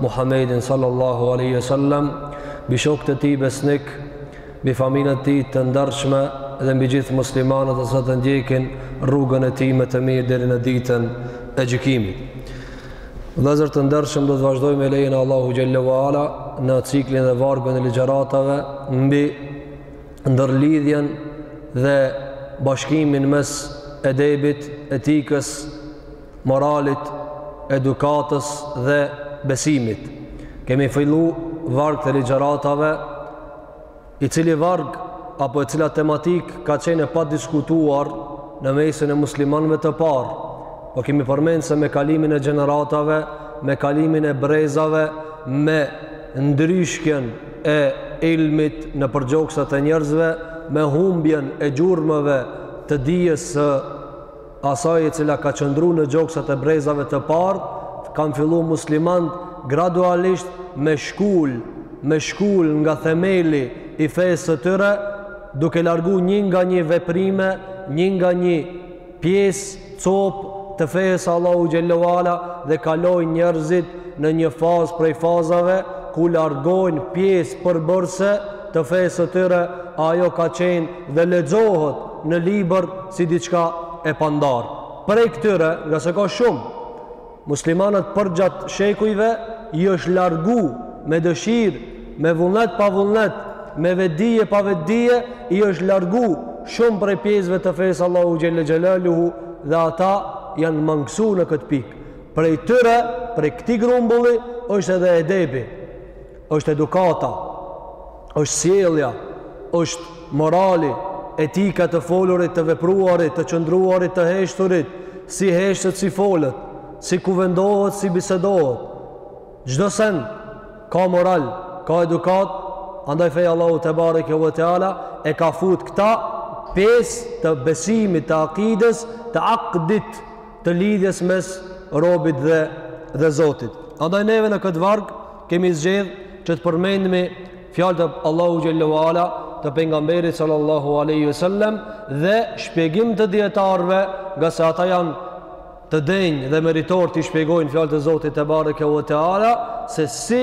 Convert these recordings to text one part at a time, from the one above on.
Muhammedin sallallahu alaihi wasallam, mbi shokët e tij besnikë, mbi familjen e tij të ndershme dhe mbi gjithë muslimanët që sot e ndjekin rrugën e tij me të mirë deri në ditën e gjykimit. Vëllezër të ndershëm, do të vazhdojmë me lejen e Allahu xhelle ue ala në ciklin dhe vargun e ligjëratave mbi ndërlidhjen dhe bashkimin mes edebit, etikës moralit, edukatës dhe besimit. Kemi fillu varg të ligjeratave, i cili varg apo e cila tematikë ka qenë e padiskutuar në mesin e muslimanëve të parë, po kemi përmend se me kalimin e gjeneratave, me kalimin e brezave, me ndryshkjen e ilmit nëpër gjoksat e njerëzve, me humbjen e gjurmëve të dijes së asaj e cila ka qëndru në gjoksat e brezave të parë, kanë fillu muslimanët gradualisht me shkul, me shkul nga themeli i fesë së tyre, duke largu një nga një veprime, një nga një pjesë, copë të fesë Allahu xhelle ue ala dhe kalojnë njerëzit në një fazë prej fazave ku largojnë pjesë përbërse të fesë së tyre, ajo ka qenë dhe lexohet në libër si diçka e pandarë. Prej këtyre, ngase ka shumë, muslimanët përgjatë shekujve i është largu me dëshirë, me vullnet pa vullnet, me vetëdije pa vetëdije, i është largu shumë prej pjesëve të fesë Allahu xhelle xhelaluhu dhe ata janë mangësu në këtë pikë. Prej tyre, prej këtij grumbulli është edhe edebi. Është edukata, është sjellja, është morali, etika e të folurit, të vepruarit, të qëndruarit, të heshturit, si heshtet, si folet, si kuvendohet, si bisedohet. Çdo sen ka moral, ka edukatë, andaj feja Allahu tebareke ve teala e ka fut këta pjesë të besimit, të akides, të akdit, të lidhjes mes robit dhe dhe Zotit. Andaj neve në këtë varg kemi zgjedh që të përmendmi fjalët e Allahu xhelle ue ala të pejgamberit sallallahu alaihi wasallam dhe shpjegim të dijetarëve, ngase ata janë të denjë dhe meritorë t'i shpjegojnë fjalët e Zotit tebareke ue teala se si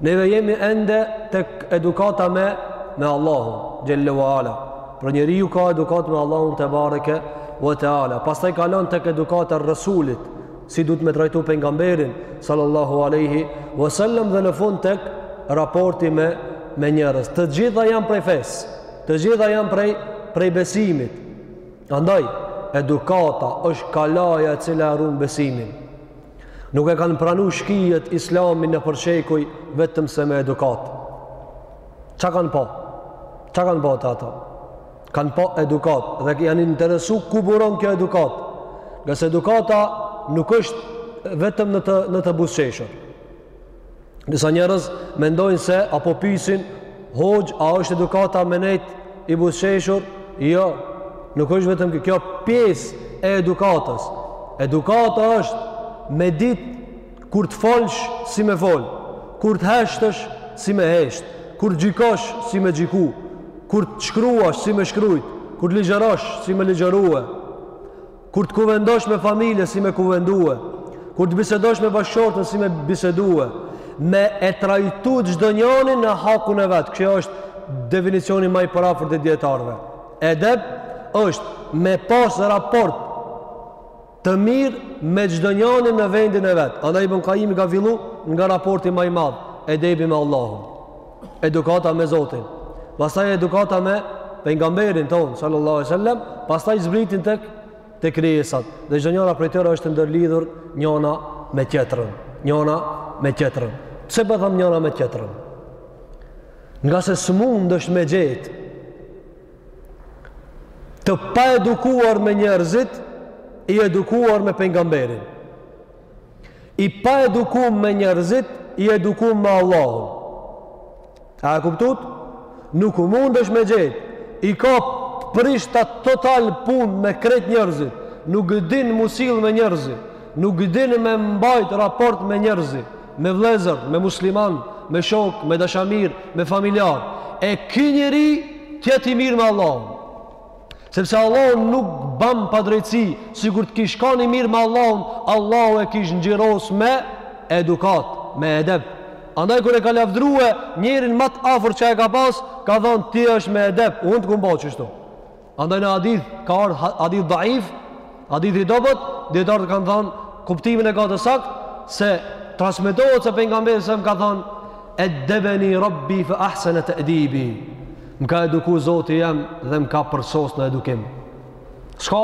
Neve jemi ende tek edukata me, me Allahun xhelle ve ala. Pra njeriu ka edukatë me Allahun tebareke ve teala. Pastaj kalon tek edukata e Resulit, si duhet me trajtu pejgamberin, sallallahu aleyhi ve sellem dhe në fund tek raporti me, me njerëz. Të gjitha janë prej fesë, të gjitha janë prej, prej besimit. Andaj, edukata është kalaja e cila e run besimin. Nuk e kanë pranu shkijet islamin nëpër shekuj vetëm se me edukat. Ça kanë pa? Ça kanë pa te ata? Kanë pa edukat dhe janë interesu ku buron kjo edukat. Ngase edukata nuk është vetëm në të, në të buzëqeshur. Disa njerëz mendojnë se apo pyesin, "Hoxhë, a është edukata me nejt i buzëqeshur?" Jo. Nuk është vetëm kjo, kjo pjesë e edukatës. Edukata është me dit kur të folsh si me fol, kur të heshtësh si me hesht, kur të gjykosh si me gjyku, kur të shkruash si me shkrujt, kur të ligjërosh si me ligjërua. Kur të kuvendosh me familje si me kuvendue, kur të bisedosh me bashkëshortën si me bisedue, me e trajtu çdo njanin në hakun e vet. Kjo është definicioni më i përafërt i dijetarëve. Edep është me pas raport të mirë me çdo njanin në vendin e vet. Andaj Ibn Kajimi ka fillu nga raporti më i madh, edebi me Allahun. edukata me Zotin, pastaj edukata me pejgamberin ton sallallahu alaihi wasallam, pastaj zbresin tek te krijesat. Dhe çdo njëra prej tyre është e ndërlidhur njëna me tjetrën, njëna me tjetrën. Pse po them njëna me tjetrën? Ngase s'mund është me gjet të paedukuar me njerëzit i edukuar me pejgamberin. i paedukum me njerëzit i edukum me Allahun a e kuptut nuk mund është me gjetë i ka prishta total punët me krejt njerëzit nuk din m'u sill me njerëzit nuk din me mbajt raport me njerëzit me vllezër, me muslimanë me shokë, me dashamirë, me familjarë e ky njeri t'jet i mirë me Allahun Sepse Allahu nuk bën padrejtësi, sikur të kish kanë i mirë me Allahun, Allahu e kish ngjyros me edukat, me edep. Andaj kur e ka lavdrue njerin më të afërt që e ka pas, ka thënë ti është me edep, unë të kam bo kështu. Andaj në hadith ka ardh hadith dhaif, hadith i dobët, dijetarët kanë thënë kuptimin e ka të saktë se transmetohet se pejgamberi sa ka thënë edebeni rabbi fa ahsana ta'dibi. Më ka eduku zoti jem dhe më ka përsos në edukim. S'ka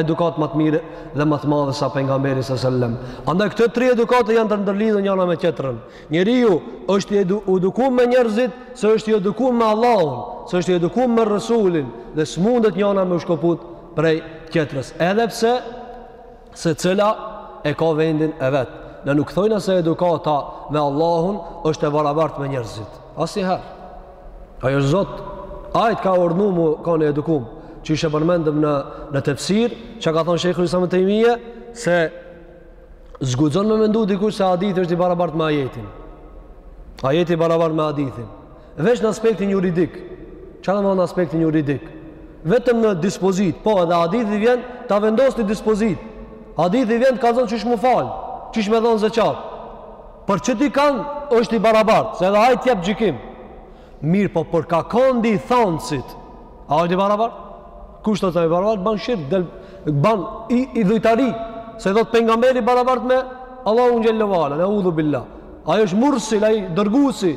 edukat më të mirë dhe më të madhe se pejgamberi s sellem. Andaj këto tri edukata janë të ndërlidhura njëna me tjetrën. Njeriu është i edukum me njerëzit, se është i edukum me Allahun, se është i edukum me resulin dhe s'mundet njëna me u shkëput prej tjetrës. Edhe pse secila e ka vendin e vet. Na nuk thojna se edukata me Allahun është e barabart me njerëzit. Asnjiherë. Ai është Zot. Ai të ka urdhnu mu kanë i edukum, qysh e përmendëm në në tefsir, çka ka thënë Shejhul Islam Ibn Tejmije se s'guxon me mendu dikush se hadithi është i barabartë me ajetin. Ajeti i barabartë me hadithin. Veç në aspektin juridik. Çka domethonë aspektin juridik? Vetëm në dispozit, po edhe hadithi vjen ta vendos një dispozit. Hadithi vjen kallzon qysh mu fal, qysh me dhon zeqat. Prej qeti kand, është i barabart, se edhe ai të jep gjykim. Mirë, po prej ka kandi i thonësit, a është i barabart? Kush thotë i barabart, ban shirk, del, ban i, idhujtari, se thotë pejgamberi barabart me Allahun xhelle ve ala, neudhu billah. Ai është mursil, ai dërgusi,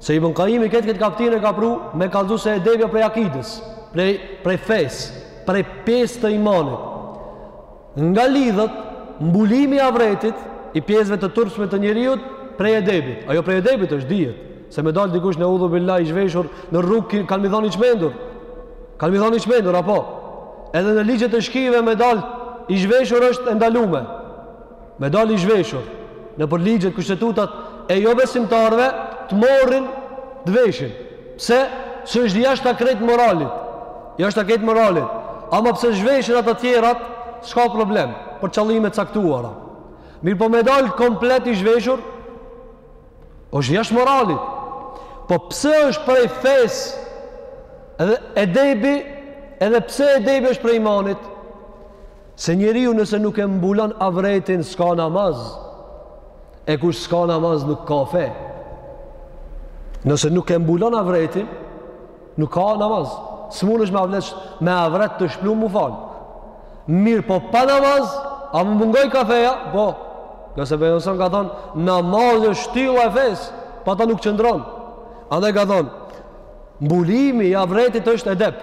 Se Ibn Kajimi këtë këtë kaptin e ka pru me kallzu se edebja prej akidës, prej, prej fes, prej pjesë të imanit. Nga lidhet, mbulimi avretit, i pjesëve të turpshme të njeriut, prej edebit. Ajo prej edebit është dihet. Se me dalë dikush neudhu billah i zhveshur, në rrugë kanë mi thonë i çmendur. Kanë mi thonë i çmendur, apo? Edhe në ligjet e shkijeve me dalë i zhveshur është e ndalume. Me dalë i zhveshur, nëpër ligjet, kushtetutat e jobesimtarëve, të marrin, të veshin. Pse? Pse është jashta krejt moralit. Jashta krejt moralit. Ama pse zhveshin ata të tjerat, s'ka problem për qëllime t'caktuara. Mirëpo me dalë komplet i zhveshur, është jashtë moralit. Po pse është prej fesë edhe edebi, edhe pse edebi është prej imanit? Se njeriu nëse nuk e mbulon avretin s'ka namaz. E kush s'ka namaz nuk ka fe. Nëse nuk e mbulon avretin, nuk ka namaz. S'mundesh ti me avret me avret të shplu mu fal. Mirëpo pa namaz, a me mungu ka feja? Po, nga se Bejënësëm ka thonë, namazi është shtylla e fesë, pa ta nuk qëndron. Andaj ka thonë, mbulimi i avretit është edep.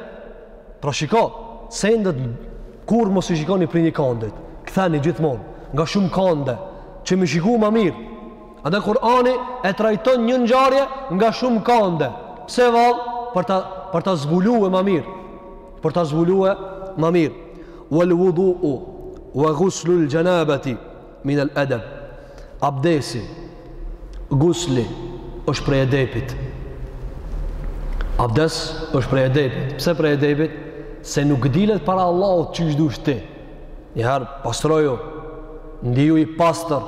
Pra shiko, sendet kurrë mos i shikoni prej një kandit, ktheni gjithmonë, nga shumë kande, që mi shiku ma mirë. Edhe Kurani e trajton një ngjarje nga shumë kande. Pse vallë? Për ta, për ta zbulue ma mirë. Për ta zbulue ma mirë. Wal wudu u, wa ghuslu al janabati Min el edeb, abdesi, gusli, është prej edepit. Abdesi është prej edepit. Pse prej edepit? Se nuk dilet para Allahut qysh dush ti. Njëherë pastroju, ndiju i pastër,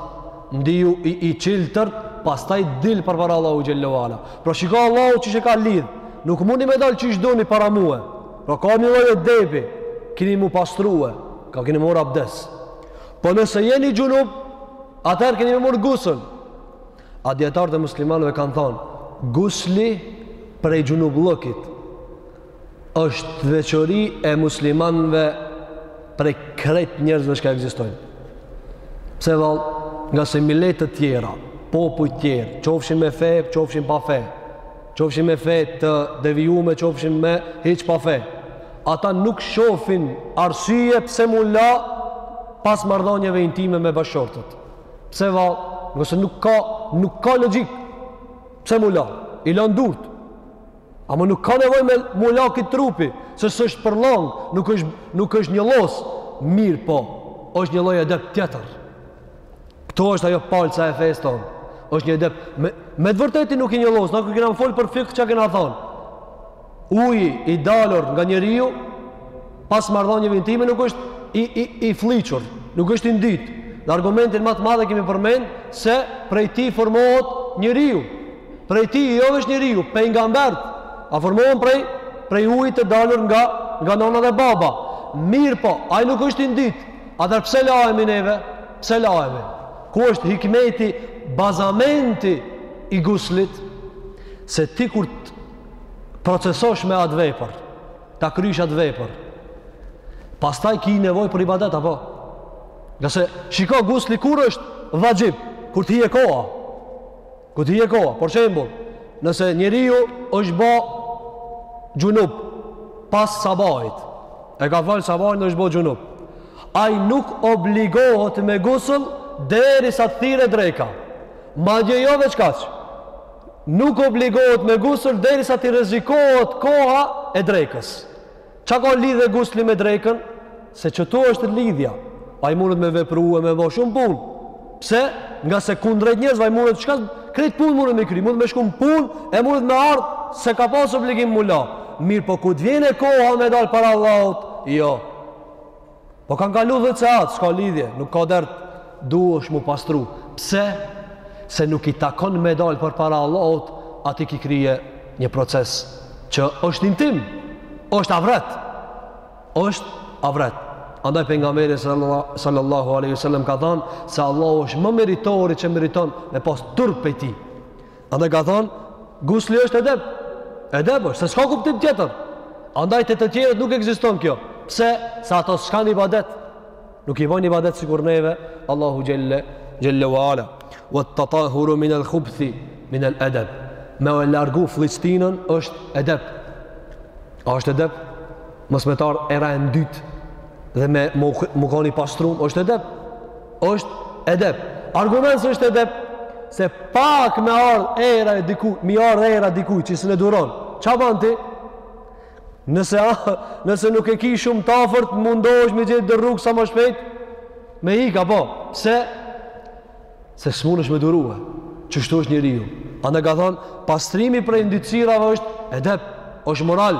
ndiju i, i çiltër, pastaj dil përpara Allahut xhelle ve ala. Pra shiko Allahu qysh e ka lidh, nuk mundni me dalë qysh duni para mue. Pra ka një lloj edepi, kini mu pastrue, ka kini mor abdes. Po nëse jeni xhunup, atëherë keni me marr gusël. A dijetarët e muslimanëve kanë thonë, gusli prej xhunupllëkit, është veçori e muslimanëve prej krejt njerëzve çka ekzistojnë. Pse vallë, ngase miletët tjera, popujt tjerë, qofshin me fe, qofshin pa fe, qofshin me fe të devijume, qofshin me hiç pa fe, ata nuk shofin arsye pse m'u la pas marrëdhanieve intime me bashkëshortët. Pse vallë, ngase nuk ka, nuk ka logjikë, pse m'u la, i lan durt, ama nuk ka nevojë me u la krejt trupi, se s'është përlang, nuk është, nuk është njollos, mirëpo, është një lloj edep tjetër. Ktu është ajo palca e fesë tonë. Është një edep. Me, me të vërteti nuk i njollos. Na kur kena fol për fikh çka kena thonë. Uji i dalur nga njeriu, pas marrëdhanieve intime, nuk është i, i, i flliqur. Nuk është i ndytë. Dhe argumentin ma të madhe kemi përmend se prej tij formohet njeriu. Prej tij jo veç njeriu, pejgamberët. A formohen prej, prej ujit të dalur nga, nga nona dhe baba. Mirëpo, ai nuk është i ndytë. Atëherë pse lahemi neve? Pse lahemi? Ku është hikmeti, bazamenti i guslit? Se ti kur të procesosh me atë vepër, ta krysh atë vepër, pastaj ki nevojë për ibadet, apo? Ngase shiko gusli kur është vaxhib, kur t'hije koha, Kur t'hije koha, për shembull, nëse njeriu është bo xhunup pas sabahit, e ka fal sabahin dhe është bo xhunup, ai nuk obligohet me gusl derisa të thirre dreka. Madje jo veç kaq. Nuk obligohet me gusl derisa t'i rrezikohet koha e drekës. Ça ka lidhje gusli me drekën? Se qëtu është lidhja. Ai munet me vepru e me bo shumë punë. Pse? Ngase kundrejt njerëzve, ai munet çka krejt punë munet me i kry. Munet me shku m'punë e munet me ardhë s'e ka pasë obligim m'u la. Mirëpo kur të vjen e koha me dalë para Allahut? Jo. Po kam kalu edhe qatë, s'ka lidhje, nuk ka dert, duhesh m'u pastru. Pse? Se nuk i takon me dalë përpara Allahut, a ti ki krye një proces që është intim, është avret, është avret. Andaj pejgamberi sallallahu alejhi ve selem ka thanë se Allahu është më meritori që meriton me pas turp prej tij. Andaj ka thonë, gusuli është edep. Edep është, se s'ka kuptim tjetër. Andaj te të tjerët nuk ekziston kjo. Pse? Se ato s'kanë ibadet. Nuk i bojnë ibadet sikur neve, Allahu xhel-le, xhel-le wa ala. Wat-tatahhuru min el khubthi, min el edep. Me e largu flliqtinën është edep. A është edep? Mos me t'ardh era e ndytë dhe me mu konë i pastrum është edep. është edep. Argument se është edep, se pak me ardh era e dikuj, me ardh era dikuj që s'un e duron, ça ban ti? Nëse, nëse nuk e ki shumë të afërt, mundohesh me gjetë do rrugë sa ma shpejt me ik apo, pse? Se s'mun është me durue, qështu është njeriu. Andaj ka thonë, pastrimi prej ndytësirave është edep, është moral.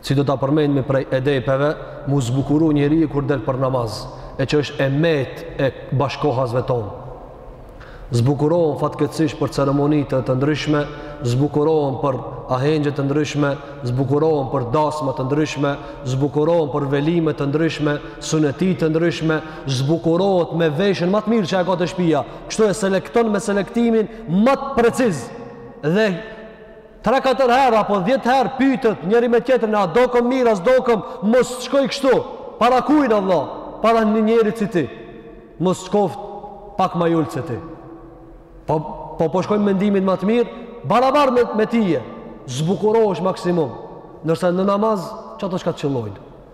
Siç do ta përmendmi prej edepeve, mu zbukuru njeriu kur del për namaz, e që është e metë e bashkohasve tonë. Zbukurohen fatkeqësisht për ceremonitë të ndryshme, zbukurohen për ahengje të ndryshme, zbukurohen për dasma të ndryshme, zbukurohen për velime të ndryshme, suneti të ndryshme, zbukurohet me veshën ma të mirë që e ka te shpija. Kështu e selekton me selektimin ma të preciz dhe Tre katër herë apo dhjetë herë pyetet njëri me tjetrin a dokem mirë a s'dokem mos shkoj kështu. Para kujna vlla? Para një njeri si ti. Mos koft pak ma i ulët se ti. Po po po shkojmë mendimin ma të mirë, barabar me me tije. Zbukurohesh maksimum. Ndërsa në namaz ç'ato çka t'i qëllojnë.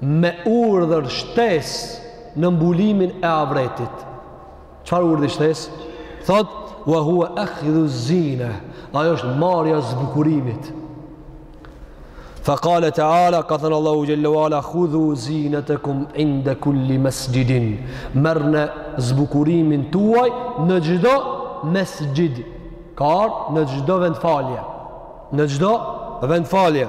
me urdhër shtesë në mbulimin e avretit. Çfarë urdhri shtesë? Thot, "Wa huwa akhdhu zine." Ajo është marrja e zbukurimit. Fa kale teala, ka thënë Allahu Xhel-le wa Ala, khudhu zinetekum inde kulli mesxhidin, merrne zbukurimin tuaj në çdo mesxhid, ka ardh në çdo vendfalje, në çdo vendfalje.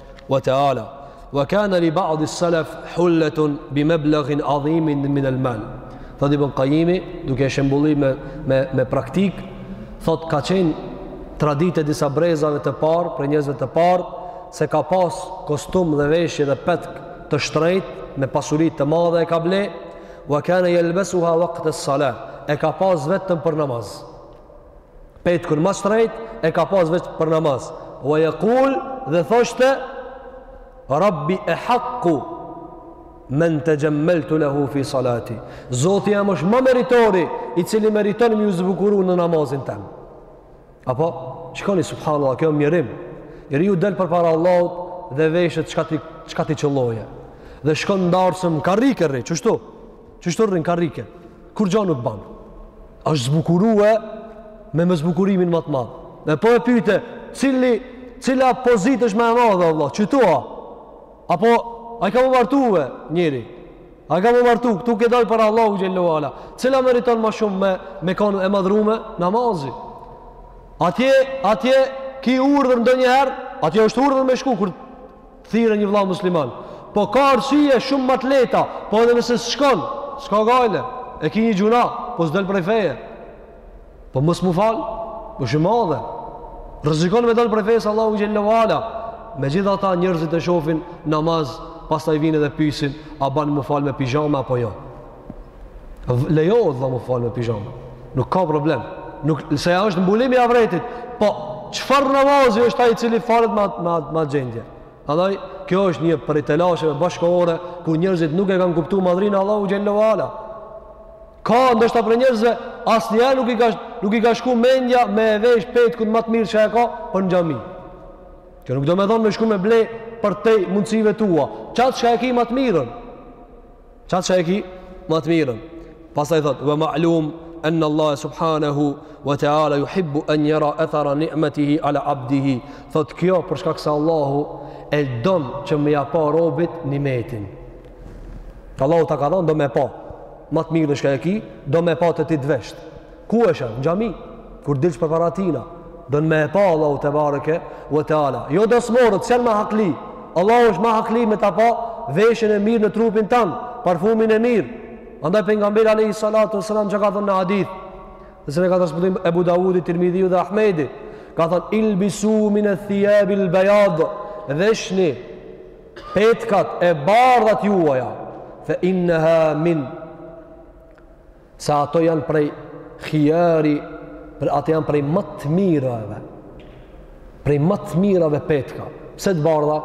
wa ta'ala wa kana li ba'di as-salaf hullatun bi mablaghin adhimin min al-mal thot ibn qayimi duke shembullu me me me praktik thot ka qen traditë e disa brezave të parë prej njerëzve të parë se ka pas kostum dhe veshje dhe petk të shtrejtë me pasuri të madhe e ka ble wa kana yalbasuha waqt as-salah e ka pas vetëm për namaz Petkun ma t'shtrejtë e ka pas veç për namaz. Wa jekul dhe thoshte, Rabbi ehakku men texhemmeltu lehu fi salati. Zoti jem është ma meritori i cili meriton m'iu zbukuru në namazin tem. Apo, shikoni subhanallah, kjo mjerim. Njeriu del për para Allahut dhe veshet çka t'i, çka t'i qëlloje. Dhe shkon n'darsëm n'karrike rri, qështu? Qështu rri n'karrike? Kur gjo nuk ban. Është zbukurue me me zbukurimin ma të madh. Dhe po e pyte, cili, cila pozitë është ma e madhe, Allah, qëtu a? Apo ai ka me u martu njeri? Ai ka me u martu, këtu ke dalë para Allahu xhelle ue ala. Cila meriton ma shumë me, me kan e madhrume? Namazi. Atje, atje, ki urdhër ndonjëherë, atje është urdhër me shku, kur Thirrë një vëlla musliman. Po ka arsye shumë ma të lehta, po edhe nëse s'shkon, s'ka gajle. E ki një gjynah, po s'del prej feje. Po mos m'u fal, po shumë madhe. Rrezikon me dal prej feje s'Allahu xhelle ue ala. Megjithatë njerëzit e shofin namaz, pastaj vijnë edhe pyesin, a ban m'u fal me pijama apo jo? Lejohet dhe m'u fal me pijama. Nuk ka problem. Nuk, se ja është mbulimi i avretit. Po, çfarë namazi është ai cili falet me, me, me atë gjendje? Andaj, kjo është një prej telasheve bashkëkohore, ku njerëzit nuk e kanë kuptu madhërinë e Allahu xhelle ue ala. Ka, ndoshta prej njerëzve, asnjëherë nuk i ka, nuk i ka shku mendja me e vesh petkun ma të mirë çka e ka për në xhami. Kjo nuk domethonë me shku me ble përtej mundësive tua. Qat çka e ki ma të mirën, Qat çka e ki ma të mirën. Pastaj thot, ve ma'lum enne Allahe subhanahu ve teala juhibbu en jera ethara ni'metihi ala abdihi. Thot, kjo për shkak se Allahu e don që me ja pa robit nimetin. Allahu ta ka dhanë, do me pa. Ma të mirën çka e ki, do me pa te ti t'veshtë. Ku është në xhami? Kur dilsh përpara tina, don me e pa Allahu tebareke ve teala. Jo dasmorët, s'janë ma hakli. Allahu është ma hakli me ta pa veshën e mirë në trupin tan, parfumin e mirë. Andaj pejgamberi alayhi salatu wasalam çka ka thënë në hadith, siç e ka transmetuar Ebu Dawudi, Tirmidhiu dhe Ahmedi, ka thënë ilbisu min ath-thiyab al-bayad, veshni petkat e bardha t'juaja, fa innaha min se ato janë prej khijari për ato janë prej ma të mirave prej ma të mirave petka pse të bardha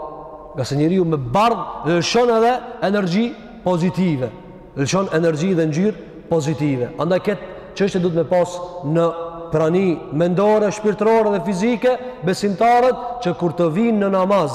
ngase njeriu me bardh lëshon edhe energji pozitive lëshon energji dhe ngjyrë pozitive andaj këtë çështje duhet me pas në prani mendore, shpirtërore dhe fizike besimtarët që kur të vijnë në namaz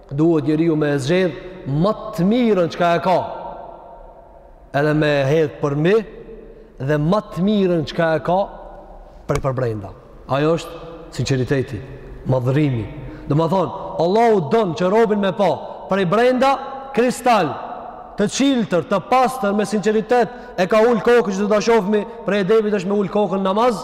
duhet njeriu me e zgjedh ma të mirën çka e ka. Edhe me e hedh përmi dhe ma të mirën çka e ka prej përbrenda. Ajo është sinqeriteti, madhërimi. Domethonë, Allahu don që robin me pa prej brenda kristal të çiltër, të pastër me sinqeritet e ka ul kokën që do ta shofmi prej edebit është me ul kokën n'namaz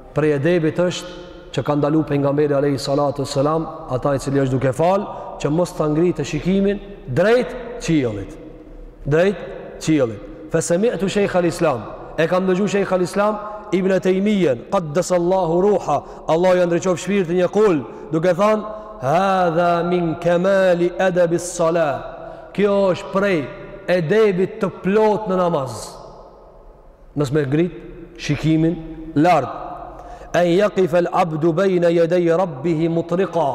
Prej edebit është që ka ndalu pejgamberi alayhi salatu selam ata i cili është duke fal që mos ta ngritë shikimin drejt qiellit. Drejt qiellit. Fa sami'tu shaykha al-islam. E kam dëgju shaykh al-islam Ibn Taymiyyah, qaddas Allahu ruha, Allahu ja ndriçoft shpirtin yaqul, duke thënë hadha min kamali adab as-salah. Kjo është prej edebit të plot në namaz. mos me ngrit shikimin lart an yaqif al abdu bayna yaday rabbih mutriqa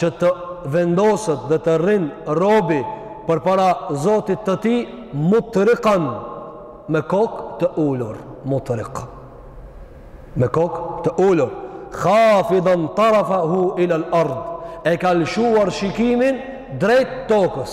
që të vendosët dhe të rrin robi përpara Zotit të tij mutriqan me kok të ulur mutriq me kok të ulur khafidan tarafahu ila al ard e ka lëshuar shikimin drejt tokës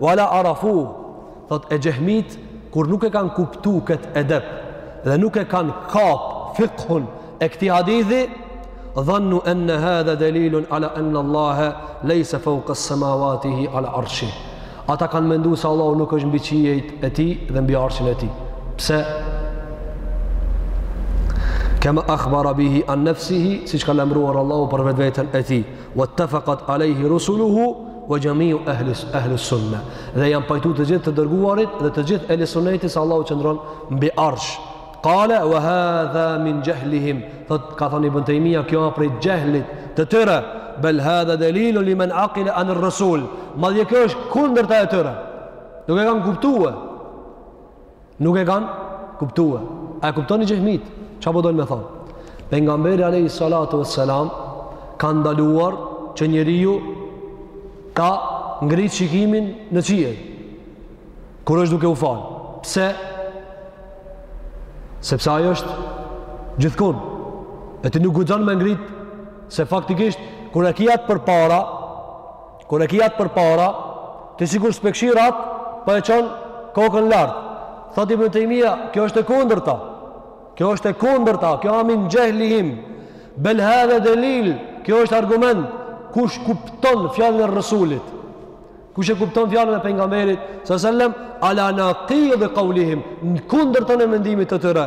Wala arafu, thot e xhehmit kur nuk e kanë kuptu kët edep dhe nuk e kanë kap fikhun e këtij hadithi, dhannu an hadha dalilun ala an Allah laysa fawqa samawatihi ala arshi. Ata kanë mendu se Allahu nuk është mbi qiejt e tij dhe mbi arshin e tij. Pse? Kema akhbara bihi an nafsihi, siç ka lajmëruar Allahu për vetveten e tij. Wattafaqat alayhi rusuluhu wa jami'u ahli ahli sunna. Dhe janë pajtu të gjithë të dërguarit dhe të gjithë ahli sunnetit se Allahu qëndron mbi arsh. Qala wa hadha min jahlihim. Thot ka thënë Ibn Taymija kjo është prej xhehlit të tyre. Bel hadha dalilun liman aqila an ar-rasul. Madje kjo është kundërta e tyre. Nuk e kanë kuptuar. Nuk e kanë kuptue. A e kuptoni xhehmit? Ça po dojnë me thonë? Pejgamberi alejhi salatu ve selam, ka ndaluar që njeriu ta ngritë shikimin në qiell. Kur është duke u falë. Pse? Sepse ai është gjithkun. E ti nuk guxon me ngritë, se faktikisht, kur e ki atë përpara, Kur e ki atë përpara, ti sikur s'pe kshyr atë, po e çon kokën lart. Thotë Ibn Taymija, kjo është e kundërta. Kjo është e kundërta, kjo a min xhehlihim. Bel hadha dalil, kjo është argument kush kupton fjalën e Resulit. Kush e kupton fjalën e pejgamberit sallallahu alajhi wasallam ala naqid qawlihim, në kundërtën e mendimit të tyre.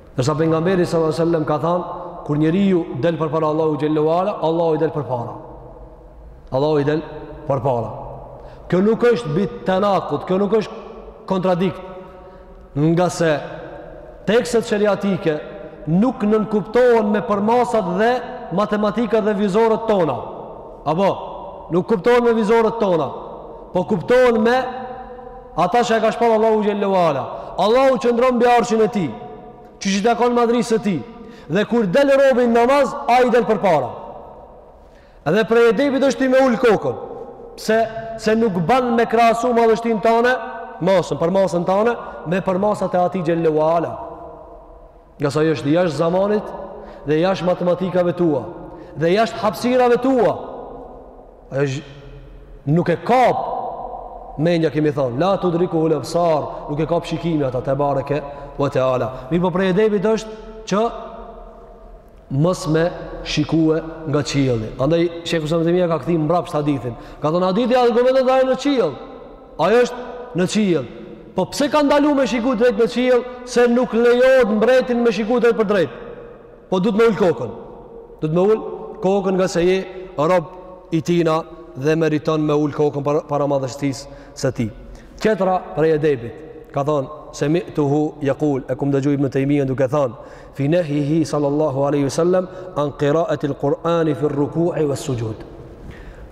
Ndërsa pejgamberi sallallahu alaihi wasallam ka than, kur njeriu del përpara Allahut xhelle ue ala, Allahu i del përpara. Allahu i del përpara. Kjo nuk është bi tenakud, kjo nuk është kontradikt. Ngase tekstet sheriatike nuk nënkuptohen me përmasat dhe matematikat dhe vizoret tona. Apo, nuk kuptohen me vizoret tona, po kuptohen me Ata çka e ka shpallë Allahu Xhelle ve Ala. Allahu qëndron mbi arshin e tij. Siç i takon madhrisë së tij. Dhe kur del robi në namaz, ai i del përpara. Edhe prej edebit është ti me ul kokën. Pse, se nuk ban me krahasu madhështinë tanë, masën, për masën tanë, me për masat e atij Xhelle ve Ala. Ngase është jashtë zamanit dhe jashtë matematikave tua dhe jashtë hapësirave tua. Ajo është nuk e kap mendja kemi thonë, la tudrikuhul ebsar, nuk e kap shikimi ata tebareke ve teala. Mirëpo prej edebit është që mos me shikue nga qielli. Andaj, Shejhul Islam ibn Tejmije ka kthy mbrapsht hadithin. Ka thonë hadithi argumenton që ai është në qiell. Ai është në qiell. Po pse ka ndalu me shiku drejt në qiell, se nuk lejohet mbretin me shiku drejtpërdrejt. Po duhet me ul kokën. Duhet me ul kokën ngase je rob i tina dhe meriton me ul kokën para, para madhështisë së tij. Tjetra prej edebit, ka thonë, semi'tuhu jekul, e kumë dëgju Ibn Tejmijen duke thonë, Fi nahyihi sallallahu alaihi wasallam an qira'ati al-Qur'ani fi ar-ruku'i was-sujud.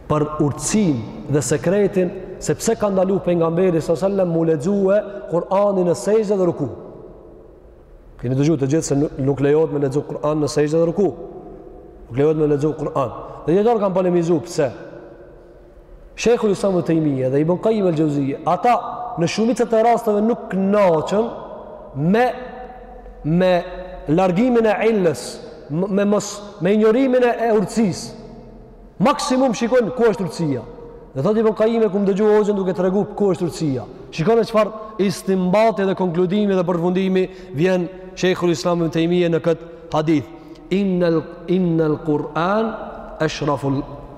Për urtësinë dhe sekretin se pse ka ndalu pejgamberi sallallahu alaihi wasallam m'u lexue Kur'ani në sexhde dhe ruku. Keni dëgju të gjithë se nuk lejohet me lexu Kur'an në sexhde dhe ruku. Nuk lejohet me lexu Kur'an. Dijetarët kanë polemizu pse? Shejhul Islam ibn Taymija dhe Ibn Qayyim al-Jauziyja, ata në shumicën e rasteve nuk kënaqën me me largimin e illes, me mos me injorimin e urtësisë. Maksimum shikojnë ku është urtësia. Dhe thotë Ibn Qayyim e kum dëgju hoxhën duke tregu ku është urtësia. Shikoni çfarë istinbati dhe konkludimi dhe përfundimi vjen Shejhul Islam ibn Taymija në këtë hadith. Innal innal Quran ashraful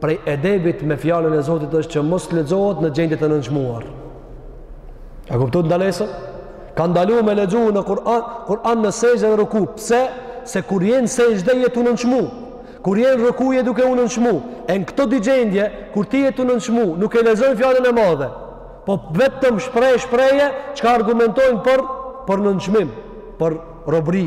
Prej edebit me fjalën e Zotit është që mos lexohet në gjendje të nënçmuar. A kupton ndalesën? Ka ndalu me lexu në Kur'an, Kur'an në sexhde dhe ruku. Pse? Se kur je në sexhde je tu u nënçmu. Kur je në ruku je duke u nënçmu. E në këto dy gjendje, kur ti je tu u nënçmu, nuk e lexon fjalën e madhe. Po vetëm shpreh shprehje çka argumentojnë për për nënçmim, për robëri.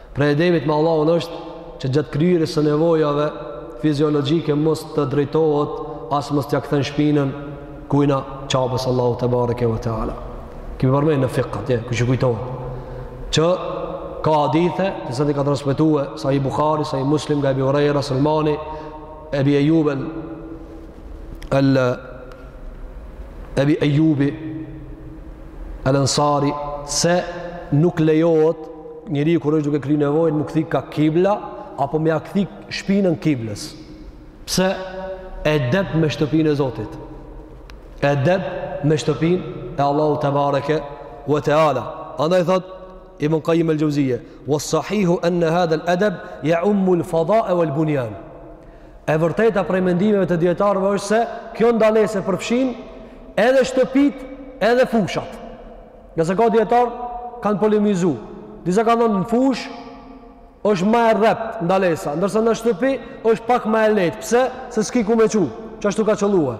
Prej edebit me Allahun është që gjatë kryerjes së nevojave fiziologjike mos të drejtohet as mos t'ia kthen shpinën kujna Qabes Allahu tebareke ve teala. Kemi përmen në fikh atje, kush e kujton? Që ka hadithe, të cilat i ka transmetue Sahih Buhari, Sahih Muslim nga Abi Huraira, Selmani, Abi Ayyub al al Abi Ayyubi al Ansari se nuk lejohet njëri kur është duke kry nevojën mu kthy ka kibla, apo me ja kthy shpinën kiblës. Pse? Edeb me shtëpin e Zotit? Edeb me shtëpin e Allahut tebareke ve teala. Andaj thot, Ibn Kajjim el-Xheuzije, ves-sahihu enne hadhel edeb, jeummu el-fadae vel bunjan. E vërteta prej mendimeve të dijetarëve është se kjo ndalesë përfshin edhe shtëpit edhe fushat. Ngase ka dijetarë, kanë polemizu. Disa kanë thonë në fush, është ma e rrept ndalesa, ndërsa në shtëpi është pak ma e lejtë. Pse? Se s'ki ku me shku, që ashtu ka qëllue.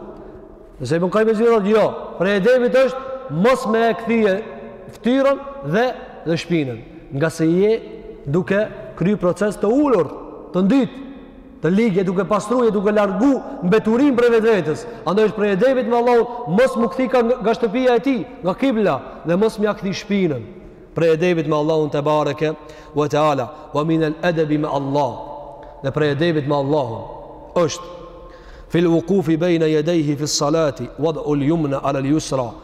Ndërsa Ibn Kajjimi thotë jo, prej edebit është mos me e kthy ftyrën dhe, dhe shpinën. Ngase je duke kry proces të ulët, të ndytë. të lig, je duke pastru, je duke largu mbeturina prej vetvetes andaj është prej edebit me Allahun mos mu kthy ka, nga shtëpia e tij nga kibla dhe mos me ja kthy shpinën prej edebit me Allahun tebareke ve teala wa min al adabi ma Allah dhe prej edebit me Allahun është fil wuqufi bayna yadayhi fi salati wad'u al yumna ala al yusra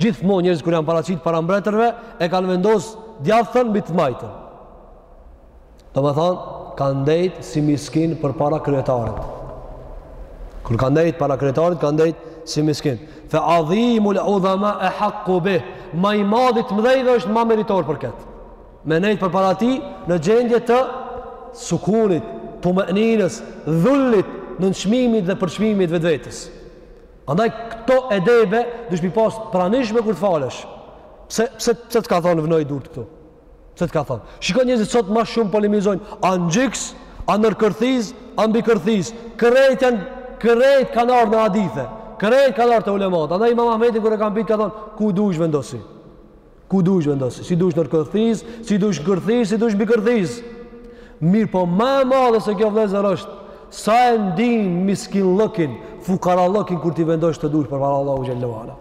Gjithmonë njerëzit kur janë paraqitur para mbretërve, e kanë vendos t'djathtën mbi të majtën. Domethanë, kanë ndejt si miskin përpara kryetarit. Kur kanë ndejt para kryetarit, kanë ndejt si miskin. Fa adhimul udhama ehaqqu bih. Ma i madhi i t'mdhejve është ma meritor për këtë. Me nejtë përpara tij në gjendje të sukunit, tumeninës, dhullit, nënçmimit dhe përçmimit t'vetvetës. Andaj këto edebe duhesh me i pas t'pranishme kur të falesh. Pse pse pse të ka thonë vnoi durt këtu? Pse të ka thonë? Shikon njerëzit sot më shumë polemizojnë a n'gjyks, a nën kërthiz, a mbi kërthiz. Krejt janë krejt kanë ardhur në hadithe. Krejt kanë ardhur te ulemat. Andaj Imam Ahmedin kur e kanë pyt ka thonë ku dush vendosi. Ku dush vendosi, si dush nën kërthiz, si dush në kërthiz, si dush mbi kërthiz. Mirëpo ma e madhe se kjo vllezër është, sa e ndin miskinllëkin, fukarallëkin kur t'i vendosh duart përpara Allahut xhelle ve ala.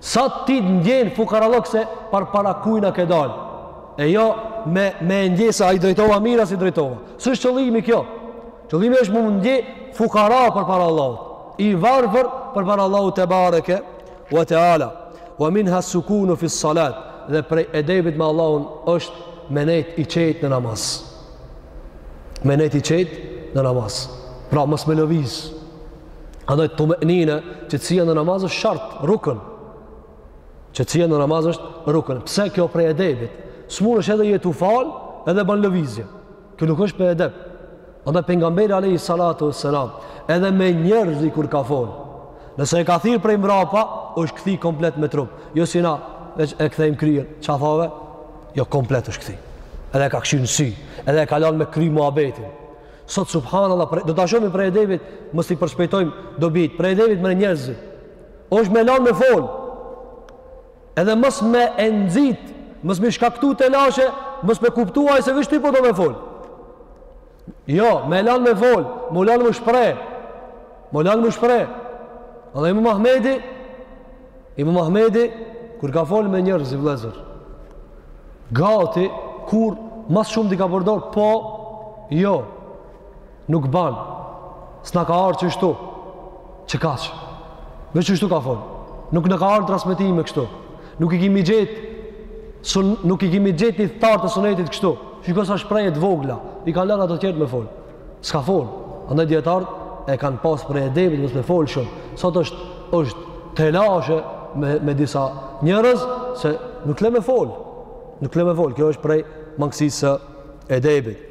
Sa ti ndjen fukarallëk se përpara kujna ke dalë. E jo me, me ndje se a i drejtova mirë a s'i drejtova. S'është qëllimi kjo. Qëllimi është mu ndje fukara përpara Allahut. I varfër përpara Allahut tebareke, Wa ta'ala, Wa minha as-sukunu fi s-salat, dhe prej edebit me Allahun është me nejt i qetë në namaz. Me nejt i qetë në namaz. Pra mos me lëviz. Andaj tumenine, qetësia në namaz është shart, rukën. Qetësia në namaz është rukën. Pse? Kjo prej edebit? S'mundesh edhe je tu u fal, edhe ban lëvizje. Kjo nuk është prej edebit. Andaj pejgamberi alayhi salatu wassalam edhe me njerëzi kur ka fol. Nëse e ka thirr prej mrapa, është kthi komplet me trup. Jo si na veç e kthejmë kryen. Ça thave? Jo komplet është kthi. Edhe e ka kqyr n'sy, edhe e ka lanë me kry muhabetin. Sot subhanallahu, do ta shohim prej edebit, mos i përshpejtojmë dobit. Prej edebit me njerëzi. Është me lanë me fol. Edhe mos me e nxit, mos me shkaktu telashe, mos me kuptu ai se veç ti po do me fol. Jo, me lanë me fol, me lanë m'u shpreh, me lanë m'u shpreh. Edhe imam Ahmedi, imam Ahmedi, kur ka fol me njerëz vllezër, gati, kur, ma s'shumti ka përdor, po, jo, Nuk ban. S'na ka ardh qështu. Qe kaq. Veç qështu ka fol. Nuk na ka ardh transmetimi kështu. Nuk i kemi gjet, nuk i kemi gjet ithtarët të sunetit kështu. Shiko sa shprehje të vogla. I ka lanë ata tjerët me fol. S'ka fol. Andaj dijetarët e kanë pas prej edebit mos me fol shumë. Sot është telashe me disa njerëz se nuk t'le me fol. Nuk t'le me fol. Kjo është prej mangësisë së edebit.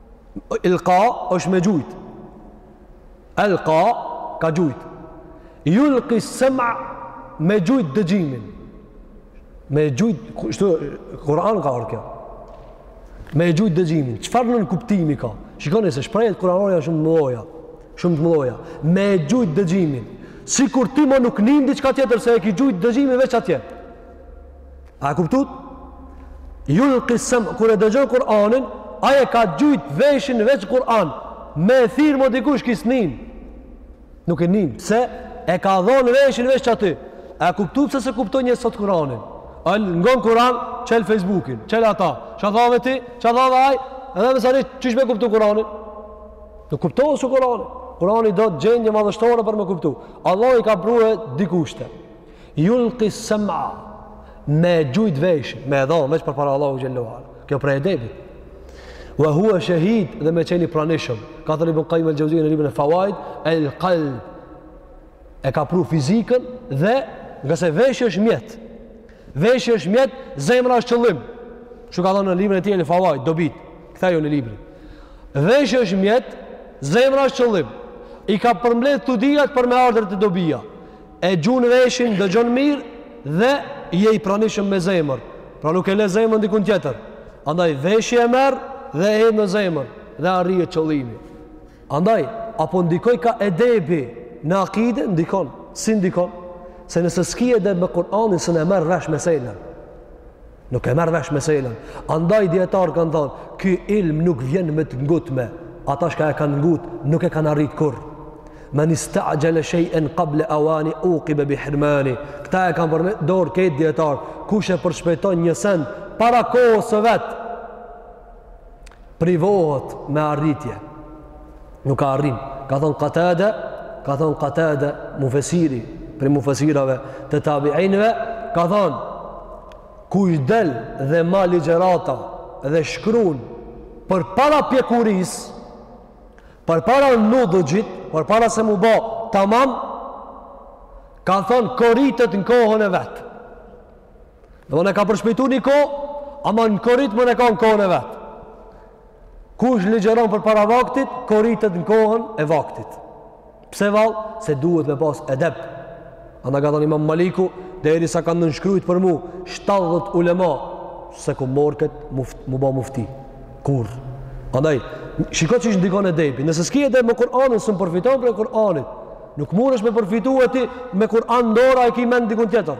Ilqa është me gjujt. Elqa ka gjujt. Yulqi sam'a me gjujt dëgjimin. Me gjujt, kështu, n'Kur'an ka ardh kjo. Me gjujt dëgjimin. Çfarë nënkuptimi ka? Shikoni se shprehjet kur'anore janë shumë të mdhoja. Shumë të mdhoja. Me gjujt dëgjimin. Sikur ti mo nuk nin diçka tjetër se e ki gjujt dëgjimin veç atje. A e kuptut? Yulqi sam'a, kur e dëgjon Kur'anin, ai e ka gjujt veshin veç n'Kur'an. Me e thirr mo dikush ky s'nin. Nuk e nin. Se e ka dhonë veshin veç qaty. A e kuptut pse s'e kuptojmë sot Kur'anin? Ngon Kur'an, qel Facebookin, qel ata. Ça thave ti, ça thave ai, edhe masanej, qysh me kuptu Kur'anin? Nuk kuptohet kshtu Kur'ani. Kur'ani do gjendje madhështore për me kuptu. Allah i ka pru dy kushte. Yulqi sam'a me gjujt veshin, me e dhonë, veç përpara Allahu Gjelluar. Kjo prej edebit. Wa hua shahid dhe me qenë i pranishëm. Ka thënë Ibn Kajim el Xheuzije në librin El Fawaid, el kalb. E ka pru fizikën dhe ngase veshi është mjet. Veshi është mjet, zemra është qëllim. Ktu ka thënë në librin e tij El Fawaid, dobit. Ka thanë në libër. Veshi është mjet, zemra është qëllim. I ka përmbledh të dyjat për me ardhur te dobia. e gjun veshin dëgjon mirë dhe je i pranishëm me zemër pra nuk e le zemrën dikun tjetër andaj veshi e merr dhe e hedh në zemër dhe arrihet qëllimi andaj a po ndikojka edebi në akide ndikon si ndikon se nëse s'ki edeb me Kur'anin s'e merr vesh meselën Nuk e merr vesh meselën. Andaj dijetart kanë thënë, ky ilm nuk vjen me të ngutme. Ata çka e kanë ngut, nuk e kanë arrit kurr. Men ista'jala shay'an qabla awani uqiba bi hirmani. Këta e kanë përdor këtë dijetar. Kush e përshpejton një sen para kohës së vet? privohet me arritje nuk ka arritje ka thon Katade ka thon Katade mufesiri prej mufesirave të tabiinëve ka thon kush del dhe mban ligjërata dhe shkruan përpara pjekurisë përpara nudhëgjit përpara se m'u ba tamam ka thon koritet në kohën e vet Domethënë e ka përshpejtu një kohë, ama në koritje mënë ka në kohën e vet. Kush ligjëron përpara vaktit, koritet në kohën e vaktit. Pse vallë? Se duhet me pas edep. Andaj ka thon imam Maliku, derisa s'kanë nënshkrujt për mu, 70 ulema, s'e kam marrë këtë m'u ba mufti. Kurrë. Andaj, shiko qysh ndikon edebi. Nëse s'ki edep me Kur'anin, s'mun përfiton prej Kur'anit. Nuk mundesh me përfitue ti me Kur'an n'dorë e i ki mendt dikun tjetër.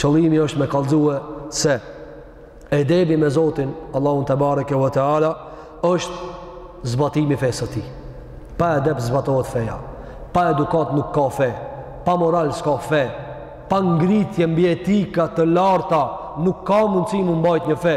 Qëllimi është me kallzue se edebi me Zotin, Allahun tebareke ve teala, është zbatimi fesë së tij. Pa edep s'zbatohet feja, pa edukatë nuk ka fe, pa moral s'ka fe, pa ngritje mbi etika të larta nuk ka mundësi me mbajt një fe.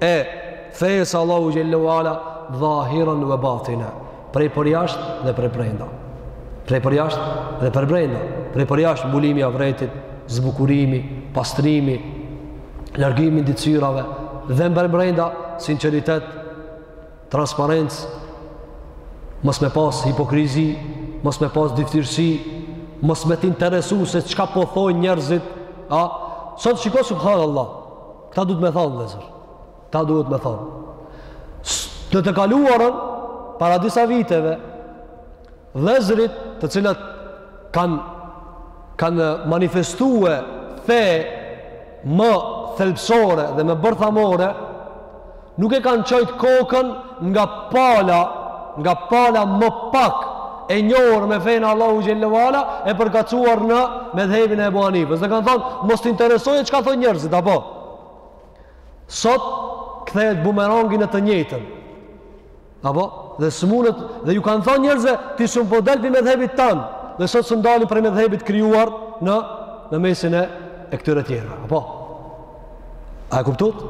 e fesë Allahu xhel-le ve ala dhahiran ve batinen prej përjasht dhe prej brenda prej përjasht dhe prej brenda prej përjasht mbulimi avretit zbukurimi, pastrimi largimi ndyësirave dhe përbrenda sinceritet transparencë mos me pas hipokrizi mos me pas dyftyrësi mos me t'interesu se çka po thojnë njerëzit a, sot shiko subhanallah Këta duhet me thonë, vllezër. Këta duhet me thonë. Në të kaluarën, para disa viteve, vllezërit të cilët kanë kan manifestue fe më thelbësore dhe më bërthamore, Nuk e kanë çajt kokën nga pala, nga pala më pak e njohur me fejnë e Allahut xhel-le ve ala e përkatsuar në medhhebin e Ebu Hanifës. Dhe kanë thonë, mos të interesojë çka thonë njerëzit, apo? Sot, kthehet bumerangi në të njëjtën. Apo, dhe s'munet, dhe ju kanë thonë njerëzve, ti s'un po del prej medhhebit tand, dhe sot s'un dalin prej medhhebit krijuar në, në mesin e, e këtyre tjerëve. Apo, a e kuptut?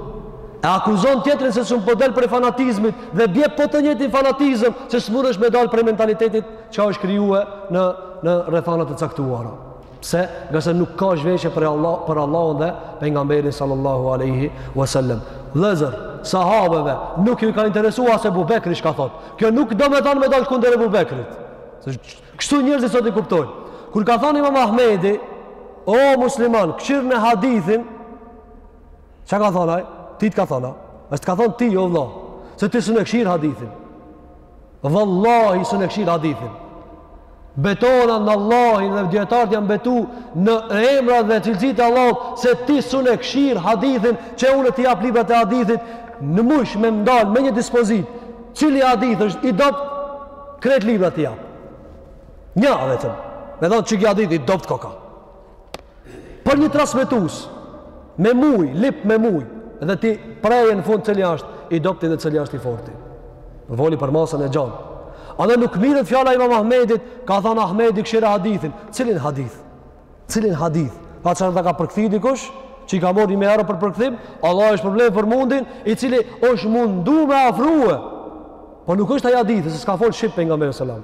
E akuzon tjetrin se s'un po del prej fanatizmit, dhe bie po te i njëjti fanatizm, se s'mundesh me dalë prej mentalitetit që është krijuar në, në rrethanat e caktuara. Pse? Ngase nuk ka zhveshje për Allah, për Allahun dhe pejgamberin sallallahu alaihi wasallam. Vllezër, sahabeve nuk ju ka interesu se Ebu Bekri çka thot. Kjo nuk do me thonë me dal kundër Ebu Bekrit. Se kështu njerëzit sot i kuptojnë. Kur ka thonë Imam Ahmedi, o musliman, kshirne hadithin, ça ka thonë ai? Ty të ka thonë, a? S'të ka thonë ty, o vlla, se ti s'un e kshir hadithin. Vallahi s'un e kshir hadithin. Betohna në Allahin dhe dijetarët janë betu në emrat dhe cilësitë e Allahut se ti s'un e kshir hadithin që unë t'i jap librat e hadithit në mujsh me m'dal me një dispozitë cili hadith është i dobt krejt librat t'i jap. Nja veç me m'thonë qiky hadith i dobt koka. Për një transmetues me muj, lyp me muj dhe t'i prejë në fund cili është i dobti dhe cili është i forti. Foli për masën e gjanë. Edhe nuk mirret fjala imam Ahmedit, ka thonë Ahmedi kshire hadithin. Cilin hadith? Cilin hadith? Atë që ta ka përkthy dikush, që i ka morë një mijë euro për përkthim, Allahu e shpërbleftë për mundin, i cili është mundu me afruë. Po nuk është ai hadith, se s'ka folë shqip pejgamberi selam.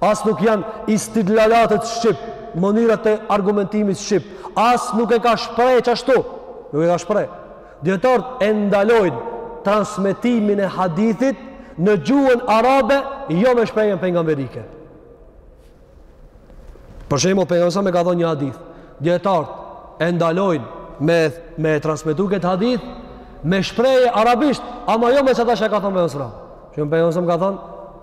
As nuk janë istidlalatet shqip, mënyrat e argumentimit shqip. As nuk e ka shpreh qashtu. Nuk e ka shpreh. Dijetarët e ndalojnë transmetimin e hadithit në gjuhën arabe, jo me shprehjen pejgamberike. Për shembull, pejgamberi e ka thonë një hadith. Dijetarët e ndalojnë me, me transmetu këtë hadith, me shprehje arabisht, ama jo me qata që e ka thonë pejgamberi. Shembull pejgamberi ka thonë,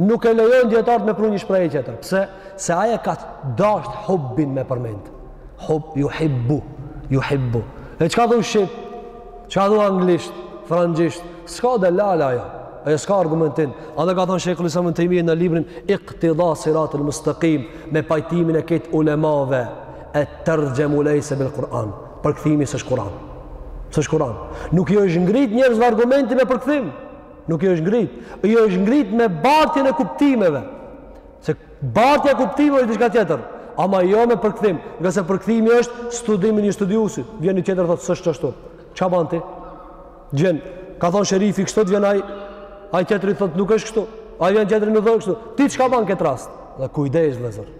Nuk e lejojnë dijetarët me pru një shprehje tjetër. Pse? Se ai e ka dasht hubbin me përmend. Hub, juhibbu, juhibbu. E çka thu shqip? Çka thu anglisht? Frangjisht? S'ka delale ajo. E s'ka argumentin. Edhe ka thonë shejhul islam Ibn Tejmije në librin Iqtida siratul mustëkim me pajtimin e krejt ulemave et-terxhemu lejse bil Kur'an. Përkthimi s'është Kur'an. S'është Kur'an. Nuk ju është ngrit njerëzve argumenti me përkthim. Nuk ju është ngrit. Ju është ngrit me bartjen e kuptimeve. Se bartja e kuptimeve është diçka tjetër. Ama jo me përkthim. Ngase përkthimi është studimi i një studiuesit. Vjen një tjetër thotë, s'është qeshtu. Çka ban ti? Vjen, ka thonë Sherifi kështu të vjen ai, ai tjetri thotë nuk është kështu. Ai vjen tjetri nuk është kështu. Ti çka ban këtë rast? Dhe kujdes, vllezër.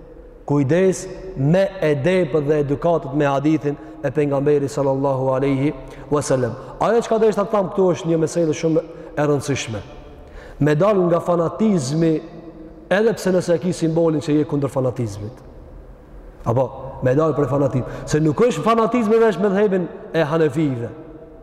Kujdes me edepet dhe edukatet me hadithin e pejgamberit sallallahu alaihi wasallam. Ajo çka deshta të tham këtu është një mesele shumë e rëndësishme. Me dal nga fanatizmi edhe pse nëse e ki simbolin që je kundër fanatizmit. Apo me dal prej fanatizmit, se nuk është fanatizmi veç medhhebi e hanefive.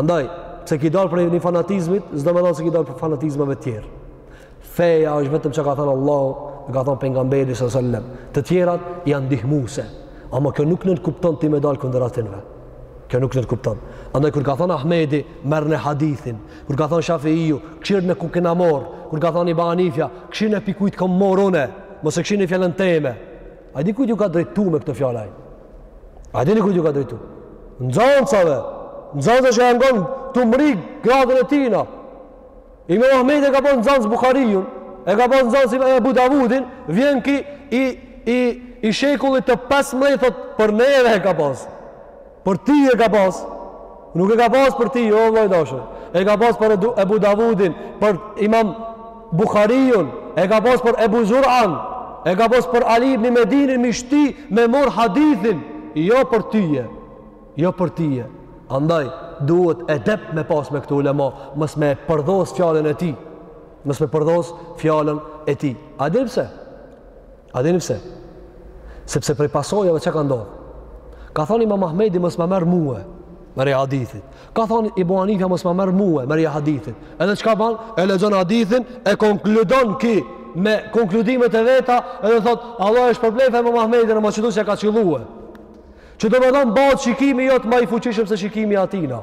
Andaj, pse ki dalë prej një fanatizmit, s'do me thanë se ki dalë prej fanatizmave tjerë. Feja është vetëm çka ka thënë Allahu, dhe ka thënë pejgamberi së sellem. Të tjerat janë ndihmuse, ama kjo nuk nënkupton ti me dalë kundër atinve. Kjo nuk nënkupton. Andaj, kur ka thënë Ahmedi, merrne hadithin, kur ka thënë Shafiiju, kshirne ku kena marrë, kur ka thënë Ebu Hanifja, kshirne prej kujt kam marrë une, mos e kshirni fjalën teme, A di kujt ju ka drejtu me këtë fjalë ai? A dini kujt ju ka drejtu? Nxancave, nxancave që janë kon tu mrri gradën e tina. Imam Ahmedi e ka pas nxancë Bukharijun, e ka pas nxancë Ebu Davudin, vjen ki i, i, i shekullit të 15 thot, për neve e ka pas. Për ti e ka pas. Nuk e ka pas për ti, jo vëlla i dashur. E ka pas për Ebu Davudin, për Imam Buhariun, e ka pas për Ebu Zur'an, e ka pas për Ali ibn Medinin me i shti me marrë hadithin, jo për tije. Jo për tije. Andaj duhet edep me pas me këto ulema, mos me përdhos fjalën e tij. Mos me përdhos fjalën e tij. A dini pse? A dini pse? Sepse prej pasojave çka ka ndodhë. Ka thonë imam Ahmedi mos ma merr mue, merrja hadithit. Ka thonë Ebu Hanifja mos ma merr mue, merrja hadithit. Edhe çka ban? E lexon hadithin, e konkludon ki me konkludimet e veta, edhe thotë, Allahu e shpërbleftë imam Ahmedin ama qëtu s'e ka qillue. Që domethonë, bahet shikimi jot ma i fuqishëm se shikimi atina.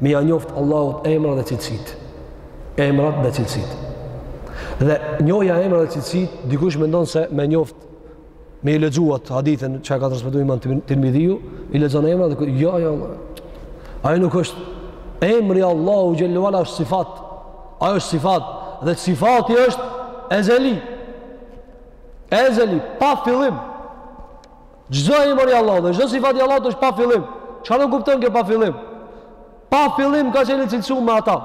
Me ja njoftë Allahut emrat dhe cilësitë. Emrat dhe cilësitë. Dhe njohja emrat dhe cilësitë, dikush mendon se me njoftë me i lexu at hadithin që ka transmetuar Imam Tirmidhiu, i lexon emrat dhe jo jo. Ai nuk është emri Allahu xhel-le ve ala është sifat. Ai është sifat dhe sifati është ezeli. Ezeli pa fillim. Çdo emër i Allahut dhe çdo sifat i Allahut është pa fillim. Çka nënkupton kjo pa fillim? Pa fillim ka qenë i cilësum me ata.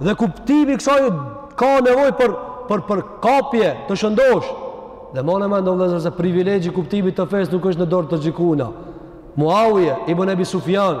Dhe kuptimi i kësaj ka nevojë për për për kapje të shëndosh. Dhe mane mend, o vllezër, se privilegji i kuptimit të fesë nuk është në dorë të gjithkuna. Muawije, Ibn Ebi Sufjan,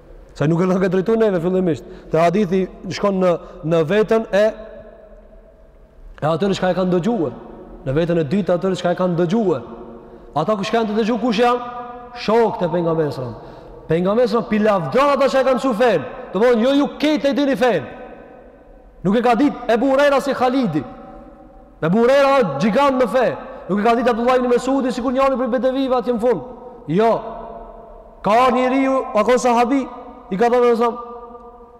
Se nuk e ka drejtu neve fillimisht. Dhe hadithi shkon në, në vetën e e atyre çka e kanë dëgjue. Në vetën e dytë atyre çka e kanë dëgjue. Ata kush janë tu dëgju kush janë? Shokët e pejgamberit s.a. Pejgamberi s.a. po i lavdon ata që e kanë msu fenë. Domethënë, jo ju krejt e dini fenë. Nuk e ka dit Ebu Hurejra si Khalidi. Ebu Hurejra është gjigant në fe. Nuk e ka dit Abdullah ibn Mesudi sikur njëri prej bedevive atje në fund. Jo. Ka ardhur njeriu, ka qenë sahabi, i ka thënë sa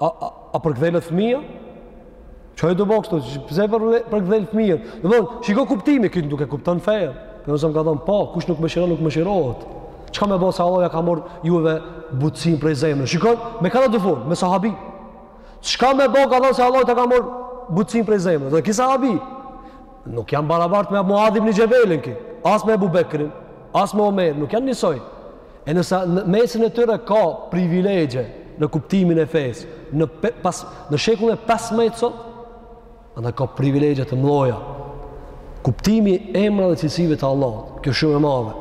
a a, a përkëdhelet fëmija? Çka je tu bo këtu? Pse për përkëdhel fëmijën? Do të thotë, shiko kuptimin, këtu nuk e kupton fenë. Për sa ka thënë, po, kush nuk mëshiron, nuk mëshirohet. Çka me bo se Allahu jua ka marr juve butësinë prej zemrës. Shiko, me kënd asht tu fol, me sahabi. Çka me bo, ka thënë, se Allahu ta ka marr butësinë prej zemrës. E ki sahabi. Nuk janë barabartë me Muadh ibn Xhebelin ki, as me Abu Bekrin, as me Omer, nuk janë njësoj. E nëse në mesin e tyre ka privilegje në kuptimin e fesë, në, pas, në shekullin e 15 sot, a nuk ka privilegje të mdhoja. Kuptimi i emrave dhe cilësive të Allahut, kjo është shumë e madhe,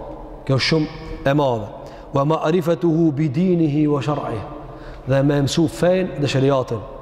kjo është shumë e madhe. Wa ma'rifatuhu bidinihi wa shar'ihi. Dhe me mësu fenë dhe sheriatin.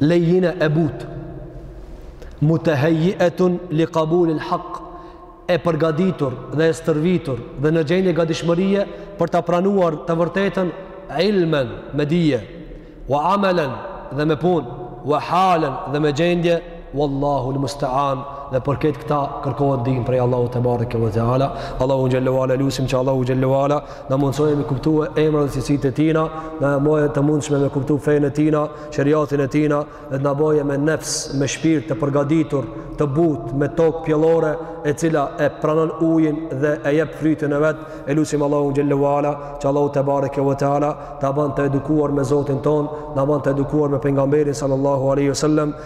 lejjine e butë mutehejjietun li kabulil hak e përgaditur dhe e stërvitur dhe në gjendje gadishmërie për ta pranuar të vërtetën ilmen me dije wa amelen dhe me punë wa halen dhe me gjendje Wallahu l-musta'an dhe për këtë këta kërkohet ndihmë prej Allahut tebareke ve teala Allahun xhel-le ve ala e lusim që Allahu xhel-le na mundësojë me kuptu emrat dhe cilësitë e tina, na e bojë të mundshme me kuptu fenë e tina, sheriatin e tina, dhe të na bojë me nefs, me shpirt të përgaditur, të butë, me tokë pjellore, e cila e pranon ujin dhe e jep frytin e vet, e lusim Allahun xhel-le ve ala, që Allahu tebareke ve teala, të na ban të edukuar me Zotin tonë, na ban të edukuar me pejgamberin sallallahu aleyhi wa sallam,